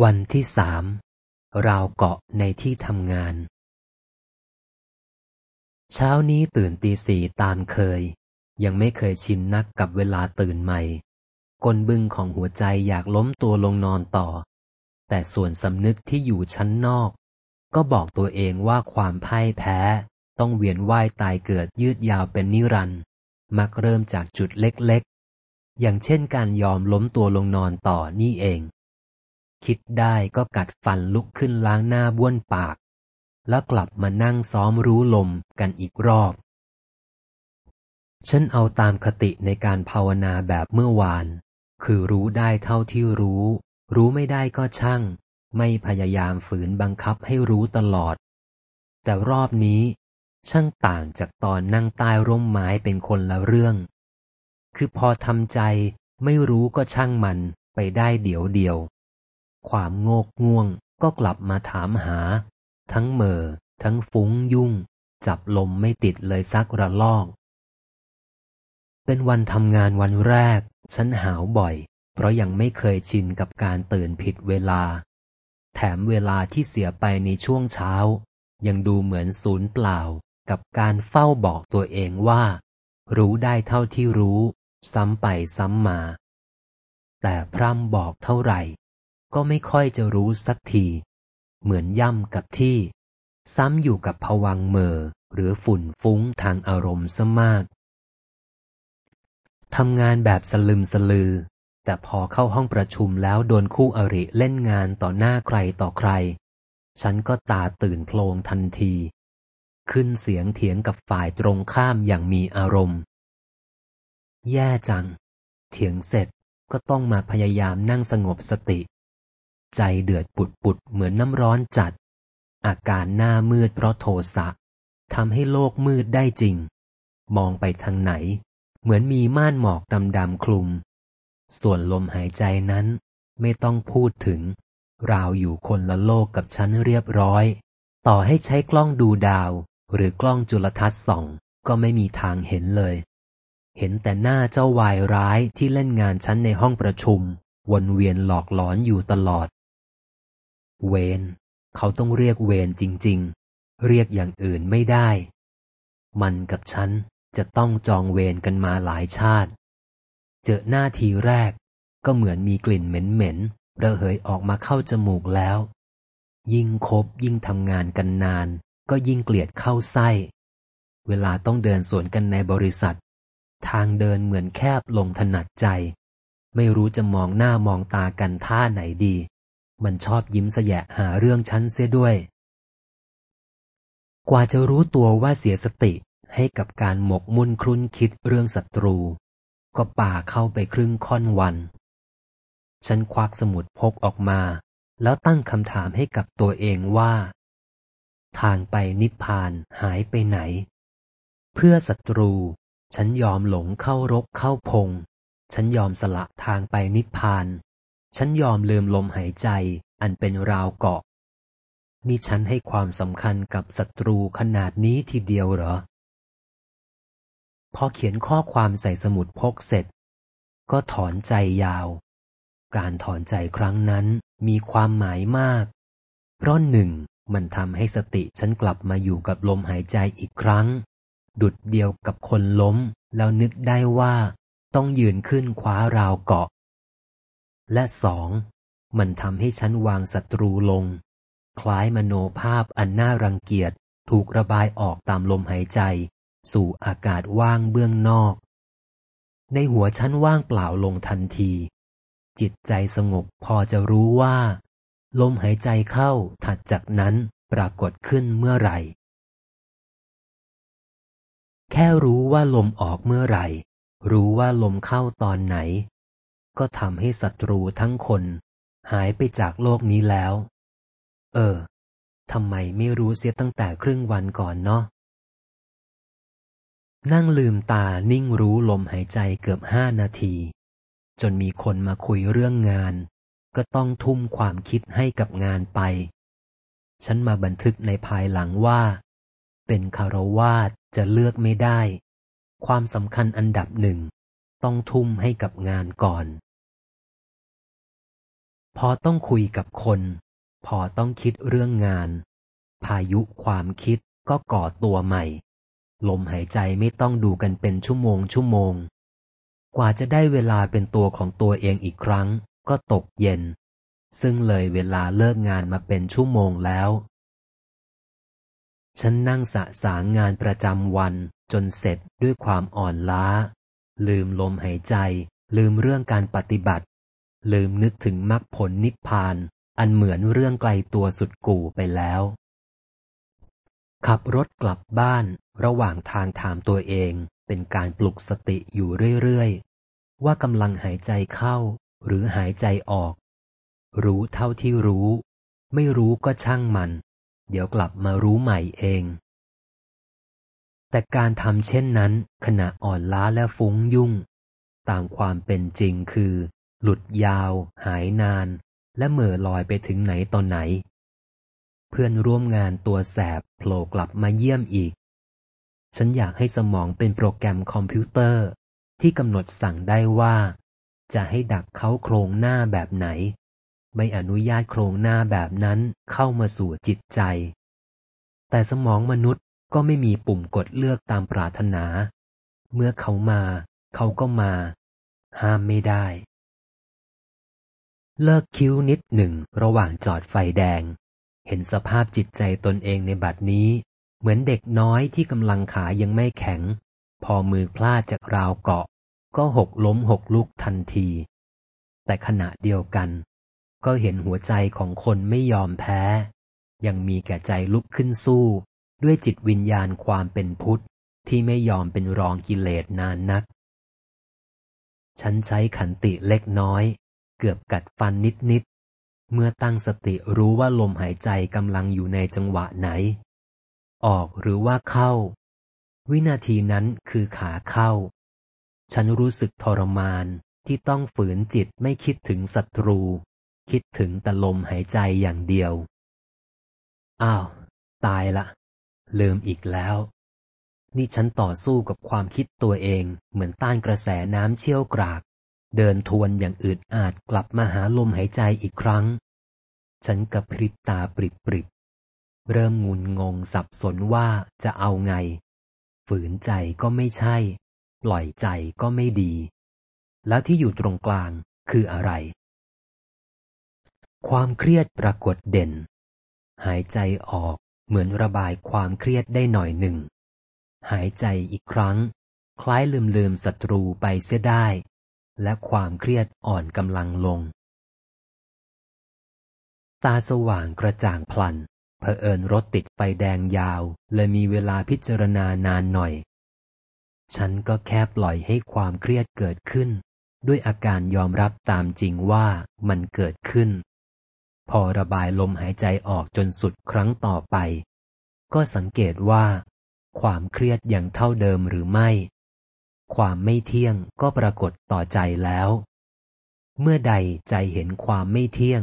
วันที่สามราวเกาะในที่ทำงาน เช้านี้ตื่นตีสี่ตามเคย ยังไม่เคยชินนักกับเวลาตื่นใหม่กลบึงของหัวใจอยากล้มตัวลงนอนต่อ แต่ส่วนสำนึกที่อยู่ชั้นนอก ก็บอกตัวเองว่าความพ่ายแพ้ ต้องเวียนว่ายตายเกิดยืดยาวเป็นนิรันดร์มักเริ่มจากจุดเล็กๆ อย่างเช่นการยอมล้มตัวลงนอนต่อนี่เอง คิดได้ก็กัดฟันลุกขึ้นล้างหน้าบ้วนปาก แล้วกลับมานั่งซ้อมรู้ลมกันอีกรอบ ฉันเอาตามคติในการภาวนาแบบเมื่อวาน คือรู้ได้เท่าที่รู้ รู้ไม่ได้ก็ช่าง ไม่พยายามฝืนบังคับให้รู้ตลอด แต่รอบนี้ช่างต่างจากตอนนั่งใต้ร่มไม้เป็นคนละเรื่อง คือพอทำใจไม่รู้ก็ช่างมันไปได้เดี๋ยวเดียว ความโงกง่วงก็กลับมาถามหา ทั้งเมอทั้งฟุ้งยุ่ง จับลมไม่ติดเลยสักระลอก เป็นวันทำงานวันแรก ฉันหาวบ่อย เพราะยังไม่เคยชินกับการตื่นผิดเวลา แถมเวลาที่เสียไปในช่วงเช้า ยังดูเหมือนศูนย์เปล่า กับการเฝ้าบอกตัวเองว่า รู้ได้เท่าที่รู้ ซ้ำไปซ้ำมา แต่พร่ำบอกเท่าไหร่ ก็ไม่ค่อยจะรู้สักที เหมือนย่ำกับที่ ซ้ำอยู่กับผวังเมอหรือฝุ่นฟุ้งทางอารมณ์ซะมากทำงานแบบสลึมสลือ แต่พอเข้าห้องประชุมแล้วโดนคู่อริเล่นงานต่อหน้าใครต่อใคร ฉันก็ตาตื่นโพลงทันที ขึ้นเสียงเถียงกับฝ่ายตรงข้ามอย่างมีอารมณ์ แย่จัง เถียงเสร็จก็ต้องมาพยายามนั่งสงบสติ ใจเดือดปุดปุดเหมือนน้ำร้อนจัด อาการหน้ามืดเพราะโทสะทำให้โลกมืดได้จริง มองไปทางไหน เหมือนมีม่านหมอกดำๆคลุม ส่วนลมหายใจนั้นไม่ต้องพูดถึง ราวอยู่คนละโลกกับฉันเรียบร้อย ต่อให้ใช้กล้องดูดาว หรือกล้องจุลทรรศน์ส่องก็ไม่มีทางเห็นเลย เห็นแต่หน้าเจ้าวายร้ายที่เล่นงานฉันในห้องประชุม วนเวียนหลอกหลอนอยู่ตลอด เวนเขาต้องเรียกเวนจริง ๆ เรียกอย่างอื่นไม่ได้ มันกับฉันจะต้องจองเวรกันมาหลายชาติ เจอหน้าทีแรกก็เหมือนมีกลิ่นเหม็นๆระเหยออกมาเข้าจมูกแล้ว ยิ่งคบยิ่งทำงานกันนาน ก็ยิ่งเกลียดเข้าไส้ เวลาต้องเดินสวนกันในบริษัท ทางเดินเหมือนแคบลงถนัดใจ ไม่รู้จะมองหน้ามองตากันท่าไหนดี มันชอบยิ้มแสยะหาเรื่องฉันเสียด้วย กว่าจะรู้ตัวว่าเสียสติให้กับการหมกมุ่นครุ่นคิดเรื่องศัตรู ก็ป่าเข้าไปครึ่งค่อนวัน ฉันควักสมุดพกออกมา แล้วตั้งคำถามให้กับตัวเองว่า ทางไปนิพพานหายไปไหน เพื่อศัตรู ฉันยอมหลงเข้ารกเข้าพง ฉันยอมสละทางไปนิพพาน ฉันยอมลืมลมหายใจอันเป็นราวเกาะ นี่ฉันให้ความสำคัญกับศัตรูขนาดนี้ทีเดียวเหรอ พอเขียนข้อความใส่สมุดพกเสร็จ ก็ถอนใจยาว การถอนใจครั้งนั้นมีความหมายมาก เพราะหนึ่งมันทำให้สติฉันกลับมาอยู่กับลมหายใจอีกครั้ง ดุดเดียวกับคนล้ม แล้วนึกได้ว่าต้องยืนขึ้นคว้าราวเกาะ และสองมันทำให้ฉันวางศัตรูลง คล้ายมโนภาพอันน่ารังเกียจถูกระบายออกตามลมหายใจ สู่อากาศว่างเบื้องนอก ในหัวฉันว่างเปล่าลงทันที จิตใจสงบพอจะรู้ว่า ลมหายใจเข้าถัดจากนั้นปรากฏขึ้นเมื่อไหร่ แค่รู้ว่าลมออกเมื่อไหร่ รู้ว่าลมเข้าตอนไหน ก็ทำให้ศัตรูทั้งคน หายไปจากโลกนี้แล้ว เออทำไมไม่รู้เสียตั้งแต่ครึ่งวันก่อนเนาะนั่งลืมตานิ่งรู้ลมหายใจเกือบห้านาที จนมีคนมาคุยเรื่องงาน ก็ต้องทุ่มความคิดให้กับงานไป ฉันมาบันทึกในภายหลังว่า เป็นคารวาสจะเลือกไม่ได้ ความสำคัญอันดับหนึ่ง ต้องทุ่มให้กับงานก่อน พอต้องคุยกับคน พอต้องคิดเรื่องงาน พายุความคิดก็ก่อตัวใหม่ ลมหายใจไม่ต้องดูกันเป็นชั่วโมงชั่วโมง กว่าจะได้เวลาเป็นตัวของตัวเองอีกครั้ง ก็ตกเย็น ซึ่งเลยเวลาเลิกงานมาเป็นชั่วโมงแล้ว ฉันนั่งสะสางงานประจำวันจนเสร็จด้วยความอ่อนล้า ลืมลมหายใจ ลืมเรื่องการปฏิบัติ ลืมนึกถึงมรรคผลนิพพาน อันเหมือนเรื่องไกลตัวสุดกู่ไปแล้ว ขับรถกลับบ้านระหว่างทางถามตัวเอง เป็นการปลุกสติอยู่เรื่อยๆ ว่ากำลังหายใจเข้า หรือหายใจออก รู้เท่าที่รู้ ไม่รู้ก็ช่างมัน เดี๋ยวกลับมารู้ใหม่เอง แต่การทำเช่นนั้น ขณะอ่อนล้าและฟุ้งยุ่ง ตามความเป็นจริงคือ หลุดยาว หายนาน และเหม่อลอยไปถึงไหนตอนไหน เพื่อนร่วมงานตัวแสบโผล่กลับมาเยี่ยมอีก ฉันอยากให้สมองเป็นโปรแกรมคอมพิวเตอร์ ที่กำหนดสั่งได้ว่า จะให้ดักเขาโครงหน้าแบบไหน ไม่อนุญาตโครงหน้าแบบนั้นเข้ามาสู่จิตใจ แต่สมองมนุษย์ ก็ไม่มีปุ่มกดเลือกตามปรารถนา เมื่อเขามา เขาก็มา ห้ามไม่ได้ เลิกคิ้วนิดหนึ่งระหว่างจอดไฟแดง เห็นสภาพจิตใจตนเองในบัดนี้ เหมือนเด็กน้อยที่กำลังขายังไม่แข็ง พอมือพลาดจากราวเกาะ ก็หกล้มหกลุกทันที แต่ขณะเดียวกัน ก็เห็นหัวใจของคนไม่ยอมแพ้ ยังมีแก่ใจลุกขึ้นสู้ ด้วยจิตวิญญาณความเป็นพุทธที่ไม่ยอมเป็นรองกิเลสนานนัก ฉันใช้ขันติเล็กน้อย เกือบกัดฟันนิดนิด เมื่อตั้งสติรู้ว่าลมหายใจกำลังอยู่ในจังหวะไหน ออกหรือว่าเข้า วินาทีนั้นคือขาเข้า ฉันรู้สึกทรมานที่ต้องฝืนจิตไม่คิดถึงศัตรู คิดถึงแต่ลมหายใจอย่างเดียว อ้าว ตายละ ลืมอีกแล้ว นี่ฉันต่อสู้กับความคิดตัวเองเหมือนต้านกระแสน้ำเชี่ยวกราก เดินทวนอย่างอืดอาดกลับมาหาลมหายใจอีกครั้ง ฉันกระพริบตาปริบปริบเริ่มงุนงงสับสนว่าจะเอาไง ฝืนใจก็ไม่ใช่ ปล่อยใจก็ไม่ดี แล้วที่อยู่ตรงกลางคืออะไร ความเครียดปรากฏเด่น หายใจออก เหมือนระบายความเครียดได้หน่อยหนึ่ง หายใจอีกครั้ง คล้ายลืมลืมศัตรูไปเสียได้ และความเครียดอ่อนกำลังลง ตาสว่างกระจ่างพลันเผอิญรถติดไฟแดงยาว เลยมีเวลาพิจารณานานหน่อย ฉันก็แค่ปล่อยให้ความเครียดเกิดขึ้น ด้วยอาการยอมรับตามจริงว่ามันเกิดขึ้น พอระบายลมหายใจออกจนสุดครั้งต่อไป ก็สังเกตว่า ความเครียดยังเท่าเดิมหรือไม่ ความไม่เที่ยงก็ปรากฏต่อใจแล้ว เมื่อใดใจเห็นความไม่เที่ยง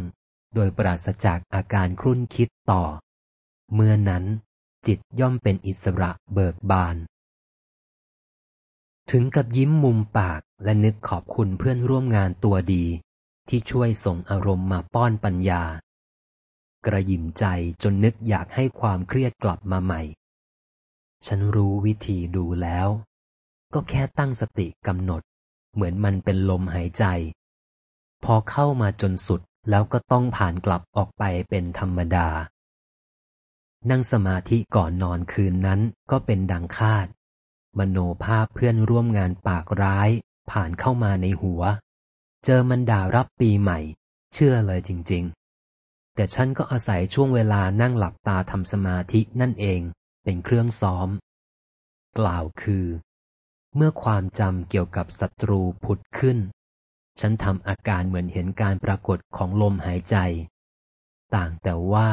โดยปราศจากอาการครุ่นคิดต่อ เมื่อนั้นจิตย่อมเป็นอิสระเบิกบาน ถึงกับยิ้มมุมปากและนึกขอบคุณเพื่อนร่วมงานตัวดี ที่ช่วยส่งอารมณ์มาป้อนปัญญา กระยิมใจจนนึกอยากให้ความเครียดกลับมาใหม่ ฉันรู้วิธีดูแล้ว ก็แค่ตั้งสติกำหนด เหมือนมันเป็นลมหายใจ พอเข้ามาจนสุดแล้วก็ต้องผ่านกลับออกไปเป็นธรรมดา นั่งสมาธิก่อนนอนคืนนั้นก็เป็นดังคาด มโนภาพเพื่อนร่วมงานปากร้ายผ่านเข้ามาในหัว เจอมันด่ารับปีใหม่ เชื่อเลยจริง ๆ แต่ฉันก็อาศัยช่วงเวลานั่งหลับตาทำสมาธินั่นเองเป็นเครื่องซ้อม กล่าวคือ เมื่อความจำเกี่ยวกับศัตรูผุดขึ้น ฉันทำอาการเหมือนเห็นการปรากฏของลมหายใจ ต่างแต่ว่า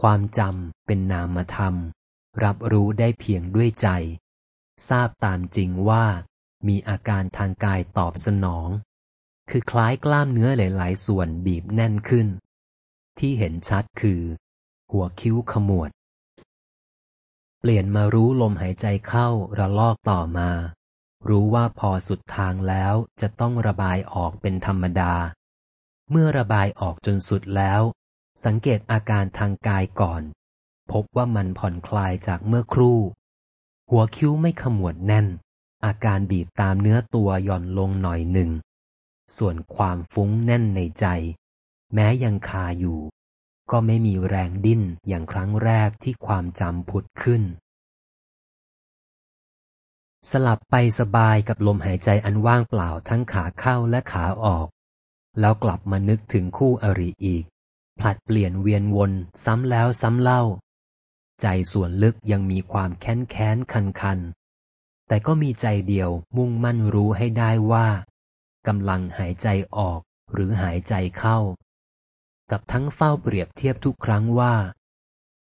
ความจำเป็นนามธรรม รับรู้ได้เพียงด้วยใจ ทราบตามจริงว่ามีอาการทางกายตอบสนอง คือคล้ายกล้ามเนื้อหลาย ๆ ส่วนบีบแน่นขึ้น ที่เห็นชัดคือ หัวคิ้วขมวด เปลี่ยนมารู้ลมหายใจเข้าระลอกต่อมา รู้ว่าพอสุดทางแล้วจะต้องระบายออกเป็นธรรมดา เมื่อระบายออกจนสุดแล้ว สังเกตอาการทางกายก่อน พบว่ามันผ่อนคลายจากเมื่อครู่ หัวคิ้วไม่ขมวดแน่นอาการบีบตามเนื้อตัวหย่อนลงหน่อยหนึ่ง ส่วนความฟุ้งแน่นในใจ แม้ยังคาอยู่ ก็ไม่มีแรงดิ้นอย่างครั้งแรกที่ความจำผุดขึ้น สลับไปสบายกับลมหายใจอันว่างเปล่าทั้งขาเข้าและขาออก แล้วกลับมานึกถึงคู่อริอีก ผลัดเปลี่ยนเวียนวนซ้ำแล้วซ้ำเล่า ใจส่วนลึกยังมีความแค้นแค้นคันคันแต่ก็มีใจเดียวมุ่งมั่นรู้ให้ได้ว่า กำลังหายใจออกหรือหายใจเข้า กับทั้งเฝ้าเปรียบเทียบทุกครั้งว่า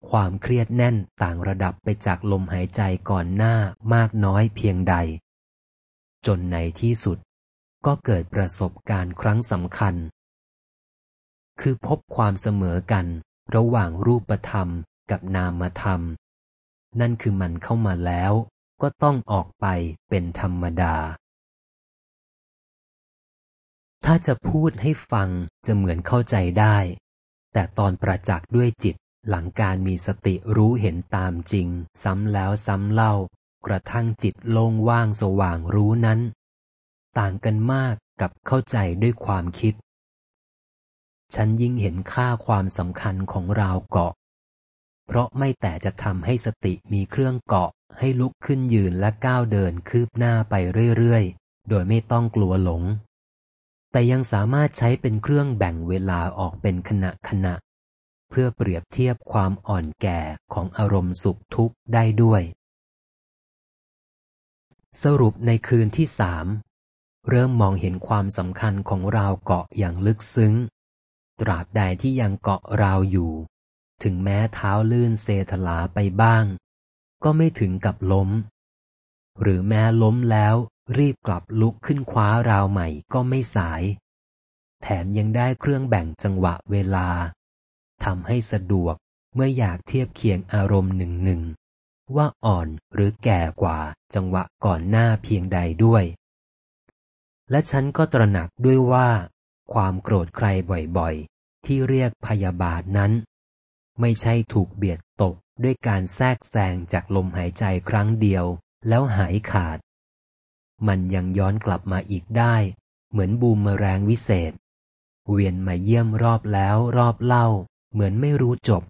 ความเครียดแน่นต่างระดับไปจากลมหายใจก่อนหน้ามากน้อยเพียงใด จนในที่สุดก็เกิดประสบการณ์ครั้งสำคัญ คือพบความเสมอกันระหว่างรูปธรรมกับนามธรรม นั่นคือมันเข้ามาแล้วก็ต้องออกไปเป็นธรรมดา ถ้าจะพูดให้ฟังจะเหมือนเข้าใจได้ แต่ตอนประจักษ์ด้วยจิตหลังการมีสติรู้เห็นตามจริง ซ้ำแล้วซ้ำเล่า กระทั่งจิตโล่งว่างสว่างรู้นั้น ต่างกันมากกับเข้าใจด้วยความคิด ฉันยิ่งเห็นค่าความสำคัญของราวเกาะ เพราะไม่แต่จะทำให้สติมีเครื่องเกาะ ให้ลุกขึ้นยืนและก้าวเดินคืบหน้าไปเรื่อยๆ โดยไม่ต้องกลัวหลง แต่ยังสามารถใช้เป็นเครื่องแบ่งเวลาออกเป็นขณะขณะ เพื่อเปรียบเทียบความอ่อนแก่ของอารมณ์สุขทุกข์ได้ด้วย สรุปในคืนที่สามเริ่มมองเห็นความสำคัญของราวเกาะอย่างลึกซึ้ง ตราบใดที่ยังเกาะราวอยู่ ถึงแม้เท้าลื่นเซถลาไปบ้าง ก็ไม่ถึงกับล้ม หรือแม้ล้มแล้ว รีบกลับลุกขึ้นคว้าราวใหม่ก็ไม่สาย แถมยังได้เครื่องแบ่งจังหวะเวลาทำให้สะดวกเมื่ออยากเทียบเคียงอารมณ์หนึ่งหนึ่งว่าอ่อนหรือแก่กว่าจังหวะก่อนหน้าเพียงใดด้วย และฉันก็ตระหนักด้วยว่า ความโกรธใครบ่อยๆ ที่เรียกพยาบาทนั้น ไม่ใช่ถูกเบียดตกด้วยการแทรกแซงจากลมหายใจครั้งเดียวแล้วหายขาด มันยังย้อนกลับมาอีกได้ เหมือนบูมเมแรงวิเศษ เวียนมาเยี่ยมรอบแล้วรอบเล่า เหมือนไม่รู้จบ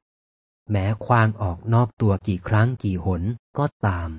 แม้ควางออกนอกตัวกี่ครั้งกี่หนก็ตาม